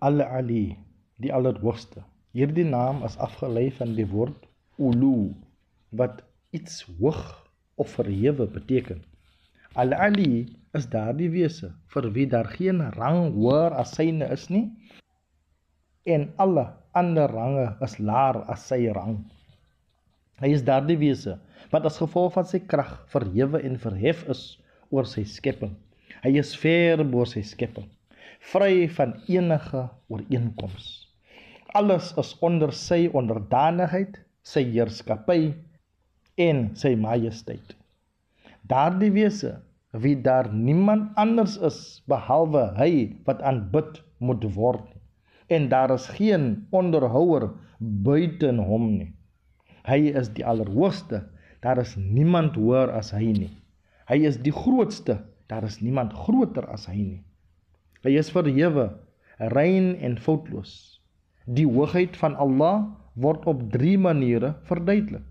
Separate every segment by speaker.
Speaker 1: Al-Ali, die Allerhoogste. Hierdie naam is afgelei van die woord ulu wat iets hoog of verhewe beteken. Al-Ali is daardie wese vir wie daar geen rang hoër as syne is nie en alle ander range is laer as sy rang. Hy is daardie wese wat as gevolg van sy krag verhewe en verhef is oor sy skepping. Hy is ver bo sy skepping, vry van enige ooreenkoms. Alles is onder sy onderdanigheid, sy heerskappy en sy majesteit. Daardie wese wie daar niemand anders is behalwe hy wat aanbid moet word en daar is geen onderhouer buite hom nie. Hy is die allerhoogste Daar is niemand hoër as hy nie. Hy is die grootste. Daar is niemand groter as hy nie. Hy is verhewe, rein en foutloos. Die hoogheid van Allah word op 3 maniere verduidelik.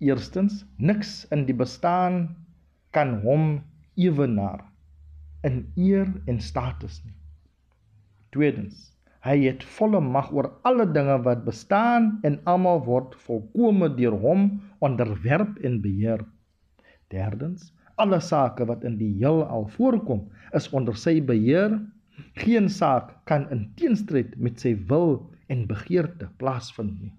Speaker 1: Eerstens, niks in die bestaan kan hom ewenaar in eer en status nie. Tweedens, Hy het volle mag oor alle dinge wat bestaan en almal word volkome deur hom onderwerp en beheer. Derdens, alle sake wat in die heelal voorkom, is onder sy beheer. Geen saak kan in teenstryd met sy wil en begeerte plaasvind nie.